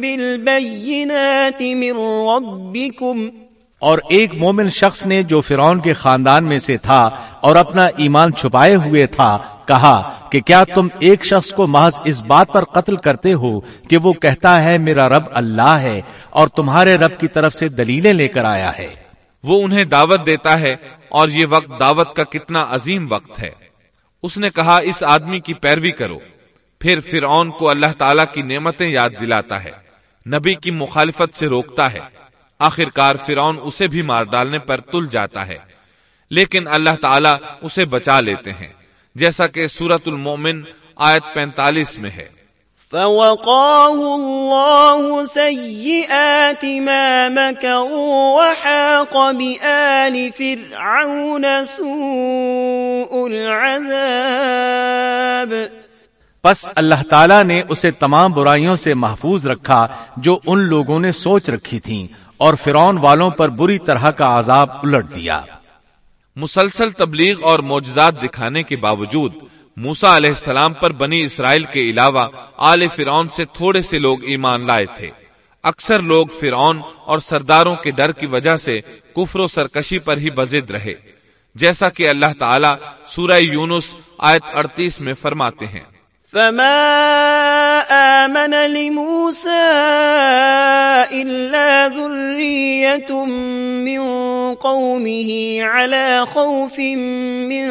بالبينات من ربكم؟ اور ایک مومن شخص نے جو فرعون کے خاندان میں سے تھا اور اپنا ایمان چھپائے ہوئے تھا، کہا کہ کیا تم ایک شخص کو محض اس بات پر قتل کرتے ہو کہ وہ کہتا ہے میرا رب اللہ ہے اور تمہارے رب کی طرف سے دلیلیں لے کر آیا ہے؟ وہ انہیں دعوت دیتا ہے اور یہ وقت دعوت کا کتنا عظیم وقت ہے۔ اس نے کہا، اس آدمی کی پیروی کرو۔ پھر فرعون کو اللہ تعالیٰ کی نعمتیں یاد دلاتا ہے۔ نبی کی مخالفت سے روکتا ہے۔ آخر کار فرعون اسے بھی مار ڈالنے پر تل جاتا ہے۔ لیکن اللہ تعالیٰ اسے بچا لیتے ہیں۔ جیسا کہ سورت المومن آیت پینتالیس میں ہے۔ فوقاه الله سيئات ما مكروا وحاق بآل فرعون سوء العذاب۔ پس اللہ تعالیٰ نے اسے تمام برائیوں سے محفوظ رکھا جو ان لوگوں نے سوچ رکھی تھیں اور فرعون والوں پر بری طرح کا عذاب الٹ دیا۔ مسلسل تبلیغ اور معجزات دکھانے کے باوجود موسا علیہ السلام پر بنی اسرائیل کے علاوہ آل فرعون سے تھوڑے سے لوگ ایمان لائے تھے۔ اکثر لوگ فرعون اور سرداروں کے ڈر کی وجہ سے کفر و سرکشی پر ہی بزد رہے۔ جیسا کہ اللہ تعالیٰ سورہ یونس آیت اڑتیس میں فرماتے ہیں۔ فما آمن لموسى إلا ذرية من قومه على خوف من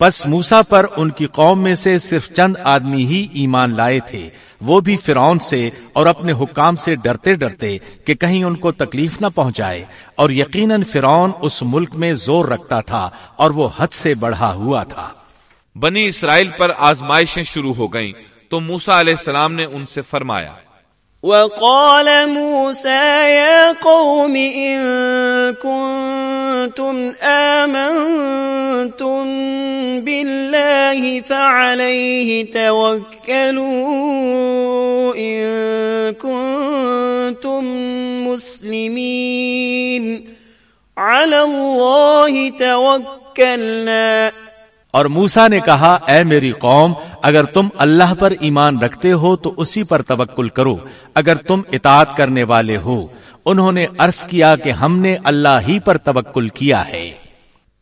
پس موسا پر ان کی قوم میں سے صرف چند آدمی ہی ایمان لائے تھے۔ وہ بھی فرعون سے اور اپنے حکام سے ڈرتے ڈرتے کہ کہیں ان کو تکلیف نہ پہنچائے۔ اور یقیناً فرعون اس ملک میں زور رکھتا تھا اور وہ حد سے بڑھا ہوا تھا۔ بنی اسرائیل پر آزمائشیں شروع ہو گئیں تو موسا علیہ السلام نے ان سے فرمایا وقال موسى يا قوم إن كنتم آمنتم بالله فعليه توكلوا إن كنتم مسلمين. على الله توكلنا. اور موسا نے کہا اے میری قوم اگر تم اللہ پر ایمان رکھتے ہو تو اسی پر توکل کرو۔ اگر تم اطاعت کرنے والے ہو انہوں نے عرض کیا کہ ہم نے اللہ ہی پر توکل کیا ہے۔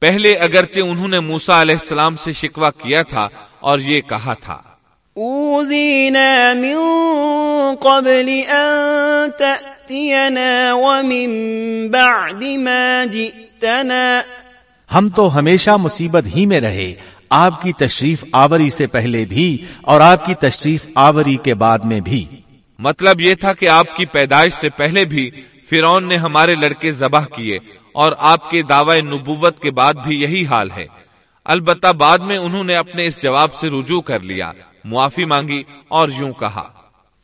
پہلے اگرچہ انہوں نے موسا علیہ السلام سے شکوا کیا تھا اور یہ کہا تھا۔ أوذينا من قبل أن تأتينا ومن بعد ما جئتنا۔ ہم تو ہمیشہ مصیبت ہی میں رہے، آپ کی تشریف آوری سے پہلے بھی اور آپ کی تشریف آوری کے بعد میں بھی۔ مطلب یہ تھا کہ آپ کی پیدائش سے پہلے بھی فرعون نے ہمارے لڑکے ذبح کیے اور آپ کے دعوی نبوت کے بعد بھی یہی حال ہے۔ البتہ بعد میں انہوں نے اپنے اس جواب سے رجوع کر لیا، معافی مانگی اور یوں کہا۔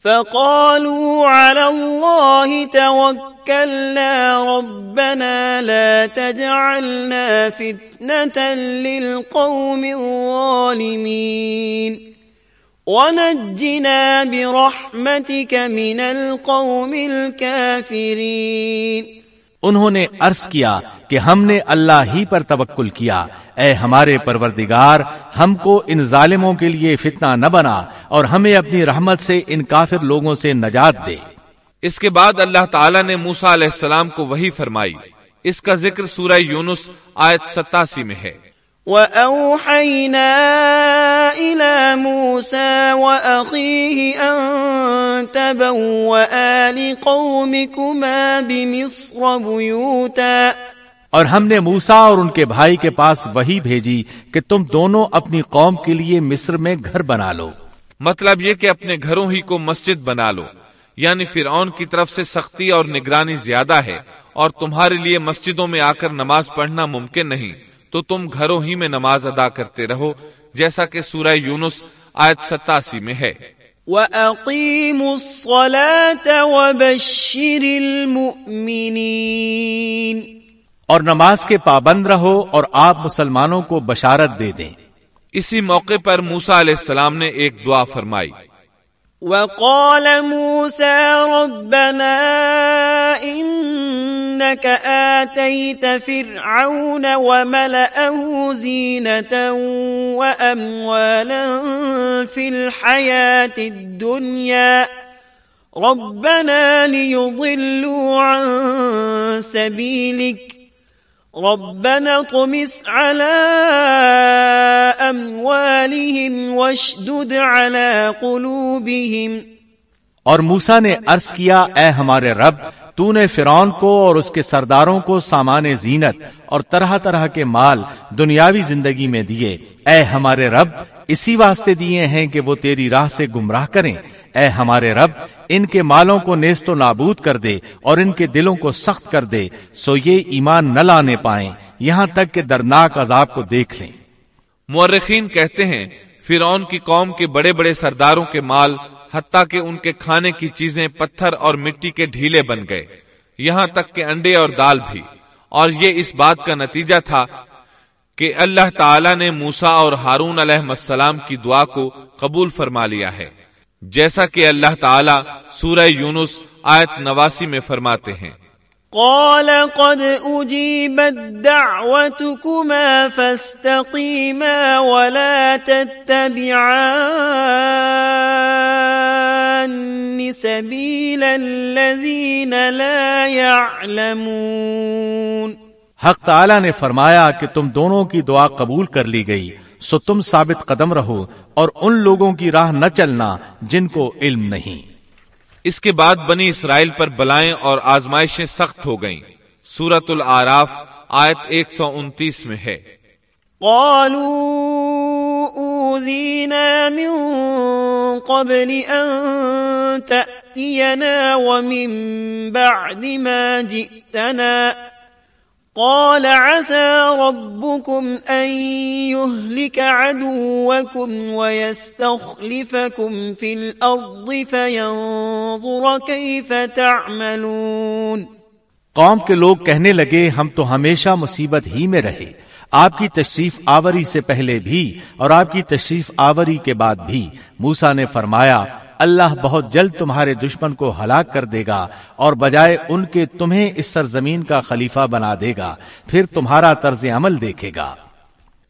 فقالوا على الله توكلنا ربنا لا تجعلنا فتنة للقوم الظالمين. ونجنا برحمتك من القوم الكافرين۔ انہوں نے عرض کیا کہ ہم نے اللہ ہی پر توکل کیا اے ہمارے پروردگار ہم کو ان ظالموں کے لیے فتنہ نہ بنا اور ہمیں اپنی رحمت سے ان کافر لوگوں سے نجات دے۔ اس کے بعد اللہ تعالیٰ نے موسا علیہ السلام کو وہی فرمائی۔ اس کا ذکر سورہ یونس آیت ستاسی میں ہے۔ وَأَوْحَيْنَا إِلَى مُوسَى وَأَخِيهِ أَن تَبَوَّآ لِقَوْمِكُمَا بِمِصْرَ بُيُوتًا اور ہم نے موسا اور ان کے بھائی کے پاس وہی بھیجی کہ تم دونوں اپنی قوم کے لیے مصر میں گھر بنا لو۔ مطلب یہ کہ اپنے گھروں ہی کو مسجد بنا لو۔ یعنی فرعون کی طرف سے سختی اور نگرانی زیادہ ہے اور تمہارے لیے مسجدوں میں آ کر نماز پڑھنا ممکن نہیں۔ تو تم گھروں ہی میں نماز ادا کرتے رہو جیسا کہ سورہ یونس آیت ستاسی میں ہے۔ وَأَقِيمُوا الصَّلَاةَ وَبَشِّرِ الْمُؤْمِنِينَ۔ اور نماز کے پابند رہو اور آپ مسلمانوں کو بشارت دے دیں۔ اسی موقع پر موسا علیہ السلام نے ایک دعا فرمائی۔ وقال موسى ربنا إنك آتيت فرعون وملأه زينة وأموالا في الحياة الدنيا ربنا ليضلوا عن سبيلك ربنا طمس على أموالهم واشدد على قلوبهم. اور موسا نے عرض کیا، اے ہمارے رب، تو نے فرون کو اور اس کے سرداروں کو سامان زینت اور طرح طرح کے مال دنیاوی زندگی میں دیے۔ اے ہمارے رب، اسی واسطے دیے ہیں کہ وہ تیری راہ سے گمراہ کریں۔ اے ہمارے رب، ان کے مالوں کو نیست و نابود کر دے اور ان کے دلوں کو سخت کر دے، سو یہ ایمان نہ لانے پائیں۔ یہاں تک کہ درناک عذاب کو دیکھ لیں۔ مورخین کہتے ہیں، فرعون کی قوم کے بڑے بڑے سرداروں کے مال حتیٰ کہ ان کے کھانے کی چیزیں پتھر اور مٹی کے ڈھیلے بن گئے۔ یہاں تک کہ انڈے اور دال بھی۔ اور یہ اس بات کا نتیجہ تھا کہ اللہ تعالی نے موسا اور ہارون علیہ السلام کی دعا کو قبول فرما لیا ہے۔ جیسا کہ اللہ تعالی سورہ یونس آیت نواسی میں فرماتے ہیں۔ قال قد اجيبت دعوتكما فاستقيما ولا تتبعان سبيل الذين لا يعلمون حق تعالی نے فرمایا کہ تم دونوں کی دعا قبول کر لی گئی سو تم ثابت قدم رہو اور ان لوگوں کی راہ نہ چلنا جن کو علم نہیں۔ اس کے بعد بنی اسرائیل پر بلائیں اور آزمائشیں سخت ہو گئیں۔ سورت العراف آیت ایک سو انتیس میں ہے۔ من قبل ان تأتينا ومن بعد ما جئتنا۔ قال عسى ربكم أن يهلك عدوكم ويستخلفكم في الأرض فينظر كيف تعملون قوم کے لوگ کہنے لگے، ہم تو ہمیشہ مصیبت ہی میں رہے۔ آپ کی تشریف آوری سے پہلے بھی اور آپ کی تشریف آوری کے بعد بھی۔ موسا نے فرمایا اللہ بہت جلد تمہارے دشمن کو ہلاک کر دے گا اور بجائے ان کے تمہیں اس سرزمین کا خلیفہ بنا دے گا، پھر تمہارا طرز عمل دیکھے گا۔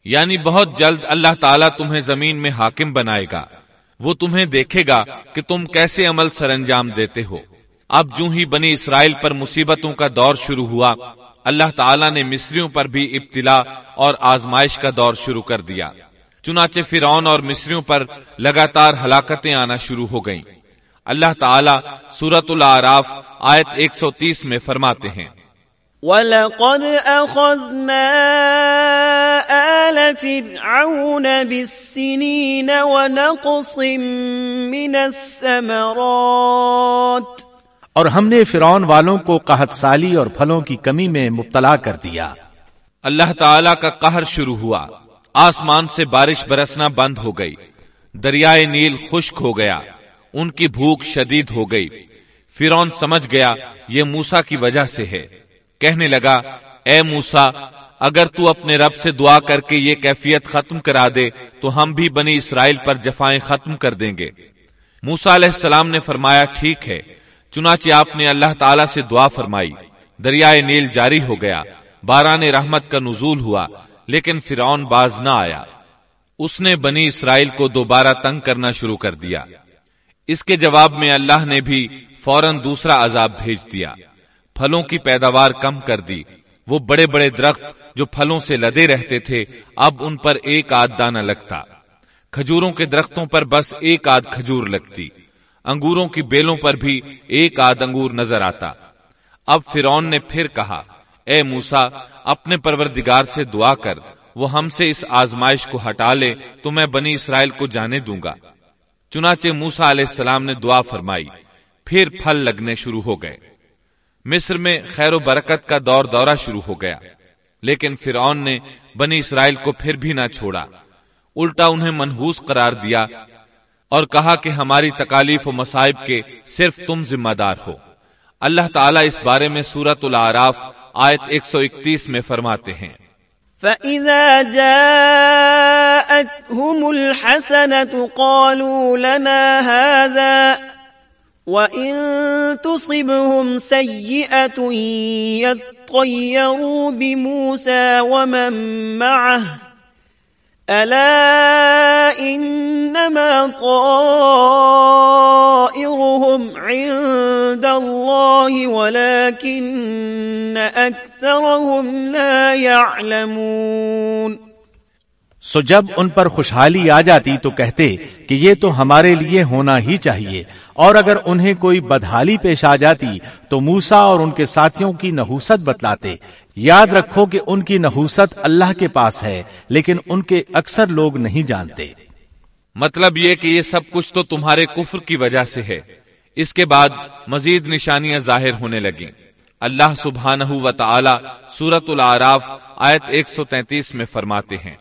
یعنی بہت جلد اللہ تعالیٰ تمہیں زمین میں حاکم بنائے گا۔ وہ تمہیں دیکھے گا کہ تم کیسے عمل سر انجام دیتے ہو۔ اب جو ہی بنی اسرائیل پر مصیبتوں کا دور شروع ہوا، اللہ تعالیٰ نے مصریوں پر بھی ابتلا اور آزمائش کا دور شروع کر دیا۔ چنانچہ فرعون اور مصریوں پر لگاتار ہلاکتیں آنا شروع ہو گئیں۔ اللہ تعالیٰ سورت العراف آیت 130 میں فرماتے ہیں۔ وَلَقَدْ أَخَذْنَا آلَ فِرْعَوْنَ بِالسِّنِينَ وَنَقْصٍ مِّنَ الثَّمَرَاتِ۔ اور ہم نے فرعون والوں کو قحط سالی اور پھلوں کی کمی میں مبتلا کر دیا۔ اللہ تعالی کا قہر شروع ہوا۔ آسمان سے بارش برسنا بند ہو گئی۔ دریائے نیل خشک ہو گیا۔ ان کی بھوک شدید ہو گئی۔ فرون سمجھ گیا، یہ موسا کی وجہ سے ہے۔ کہنے لگا، اے موسا اگر تو اپنے رب سے دعا کر کے یہ کیفیت ختم کرا دے، تو ہم بھی بنی اسرائیل پر جفائیں ختم کر دیں گے۔ موسا علیہ السلام نے فرمایا، ٹھیک ہے۔ چنانچہ آپ نے اللہ تعالی سے دعا فرمائی۔ دریائے نیل جاری ہو گیا۔ باران رحمت کا نزول ہوا۔ لیکن فرعون باز نہ آیا۔ اس نے بنی اسرائیل کو دوبارہ تنگ کرنا شروع کر دیا۔ اس کے جواب میں اللہ نے بھی فوراً دوسرا عذاب بھیج دیا۔ پھلوں کی پیداوار کم کر دی۔ وہ بڑے بڑے درخت جو پھلوں سے لدے رہتے تھے، اب ان پر ایک آدھ دانہ لگتا۔ کھجوروں کے درختوں پر بس ایک آدھ کھجور لگتی۔ انگوروں کی بیلوں پر بھی ایک آدھ انگور نظر آتا۔ اب فرون نے پھر کہا، اے موسا اپنے پروردگار سے دعا کر، وہ ہم سے اس آزمائش کو ہٹا لے، تو میں بنی اسرائیل کو جانے دوں گا۔ چنانچہ موسا علیہ السلام نے دعا فرمائی، پھر پھل لگنے شروع ہو گئے۔ مصر میں خیر و برکت کا دور دورہ شروع ہو گیا۔ لیکن فرعون نے بنی اسرائیل کو پھر بھی نہ چھوڑا۔ الٹا انہیں منحوس قرار دیا اور کہا کہ ہماری تکالیف و مصائب کے صرف تم ذمہ دار ہو۔ اللہ تعالیٰ اس بارے میں سورت العراف آیت 131 میں فرماتے ہیں۔ فَإِذَا جَاءَتْهُمُ الْحَسَنَةُ قَالُوا لَنَا هَذَا وَإِن تُصِبْهُمْ سَيِّئَةٌ يَتْطَيَّرُوا بِمُوسَى وَمَن مَّعَهُ ألا إنما طائرهم عند الله ولكن أكثرهم لا يعلمون سو جب ان پر خوشحالی آ جاتی تو کہتے کہ یہ تو ہمارے لیے ہونا ہی چاہیے، اور اگر انہیں کوئی بدحالی پیش آ جاتی تو موسا اور ان کے ساتھیوں کی نحوست بتلاتے۔ یاد رکھو کہ ان کی نحوست اللہ کے پاس ہے، لیکن ان کے اکثر لوگ نہیں جانتے۔ مطلب یہ کہ یہ سب کچھ تو تمہارے کفر کی وجہ سے ہے۔ اس کے بعد مزید نشانیاں ظاہر ہونے لگیں۔ اللہ سبحانہ و تعالی سورت العراف آیت 133 میں فرماتے ہیں۔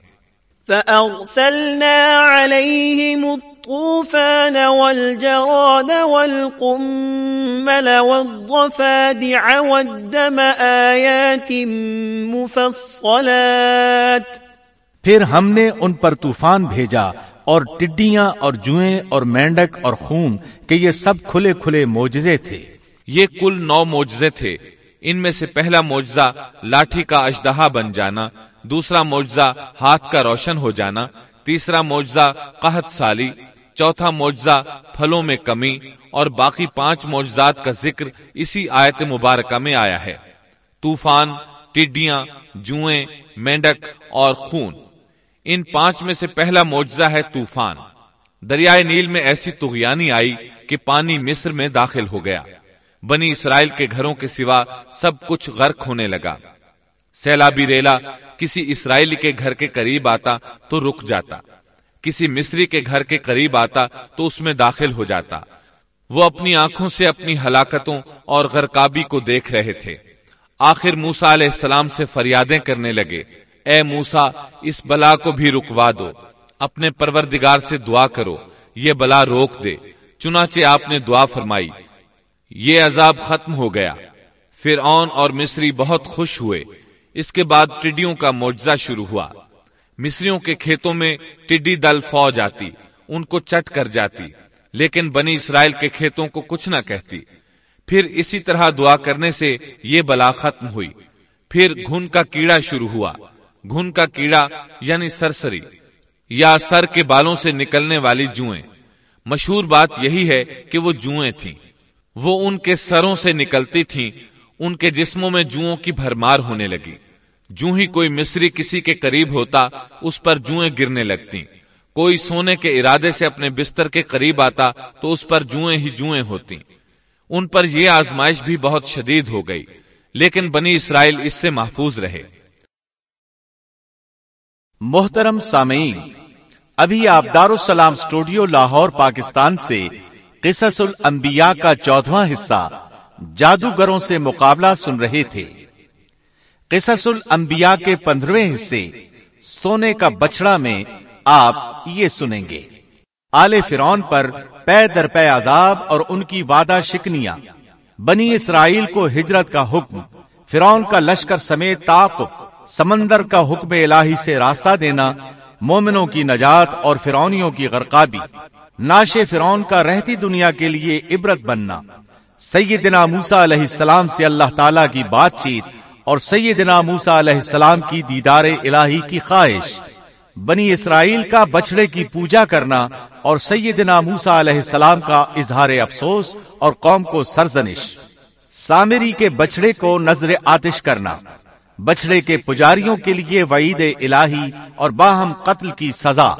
فأرسلنا عليهم الطوفان والجراد والقمل والضفادع والدم آيات مفصلات پھر ہم نے ان پر طوفان بھیجا اور ٹڈیاں اور جوئیں اور مینڈک اور خون کہ یہ سب کھلے کھلے موجزے تھے۔ یہ کل نو موجزے تھے۔ ان میں سے پہلا موجزہ لاٹھی کا اشدہا بن جانا دوسرا معجزہ ہاتھ کا روشن ہو جانا، تیسرا معجزہ قحط سالی، چوتھا معجزہ پھلوں میں کمی، اور باقی پانچ معجزات کا ذکر اسی آیت مبارکہ میں آیا ہے۔ طوفان، ٹڈیاں، جوئیں، مینڈک اور خون۔ ان پانچ میں سے پہلا معجزہ ہے طوفان۔ دریائے نیل میں ایسی تغیانی آئی کہ پانی مصر میں داخل ہو گیا۔ بنی اسرائیل کے گھروں کے سوا سب کچھ غرق ہونے لگا۔ سیلابی ریلا کسی اسرائیلی کے گھر کے قریب آتا تو رک جاتا۔ کسی مصری کے گھر کے قریب آتا تو اس میں داخل ہو جاتا۔ وہ اپنی آنکھوں سے اپنی ہلاکتوں اور غرقابی کو دیکھ رہے تھے۔ آخر موسا علیہ السلام سے فریادیں کرنے لگے۔ اے موسا اس بلا کو بھی رکوا دو۔ اپنے پروردگار سے دعا کرو۔ یہ بلا روک دے۔ چنانچہ آپ نے دعا فرمائی۔ یہ عذاب ختم ہو گیا۔ فرعون اور مصری بہت خوش ہوئے۔ اس کے بعد ٹڈیوں کا معجزہ شروع ہوا۔ مصریوں کے کھیتوں میں ٹڈی دل فوج آتی، ان کو چٹ کر جاتی، لیکن بنی اسرائیل کے کھیتوں کو کچھ نہ کہتی۔ پھر اسی طرح دعا کرنے سے یہ بلا ختم ہوئی۔ پھر گھن کا کیڑا شروع ہوا۔ گھن کا کیڑا یعنی سرسری، یا سر کے بالوں سے نکلنے والی جوئیں۔ مشہور بات یہی ہے کہ وہ جوئیں تھیں۔ وہ ان کے سروں سے نکلتی تھیں ان کے جسموں میں جوؤں کی بھرمار ہونے لگی۔ جو ہی کوئی مصری کسی کے قریب ہوتا، اس پر جوئیں گرنے لگتی۔ کوئی سونے کے ارادے سے اپنے بستر کے قریب آتا، تو اس پر جوئیں ہی جوئیں ہوتی۔ ان پر یہ آزمائش بھی بہت شدید ہو گئی، لیکن بنی اسرائیل اس سے محفوظ رہے۔ محترم سامعین، ابھی آپ دارالسلام اسٹوڈیو لاہور، پاکستان سے قصص الانبیاء کا چودواں حصہ جادوگروں سے مقابلہ سن رہے تھے۔ قصص الانبیاء کے پندرہویں حصے سونے کا بچڑا میں آپ یہ سنیں گے۔ آل فرون پر پے در پے عذاب اور ان کی وعدہ شکنیاں۔ بنی اسرائیل کو ہجرت کا حکم فرون کا لشکر سمیت تعاقب سمندر کا حکم الہی سے راستہ دینا، مومنوں کی نجات اور فرونیوں کی غرقابی ناش فرون کا رہتی دنیا کے لیے عبرت بننا۔ سیدنا موسا علیہ السلام سے اللہ تعالی کی بات چیت اور سیدنا موسا علیہ السلام کی دیدار الہی کی خواہش۔ بنی اسرائیل کا بچڑے کی پوجا کرنا اور سیدنا موسا علیہ السلام کا اظہار افسوس اور قوم کو سرزنش۔ سامری کے بچڑے کو نظر آتش کرنا۔ بچڑے کے پجاریوں کے لیے وعید الہی اور باہم قتل کی سزا۔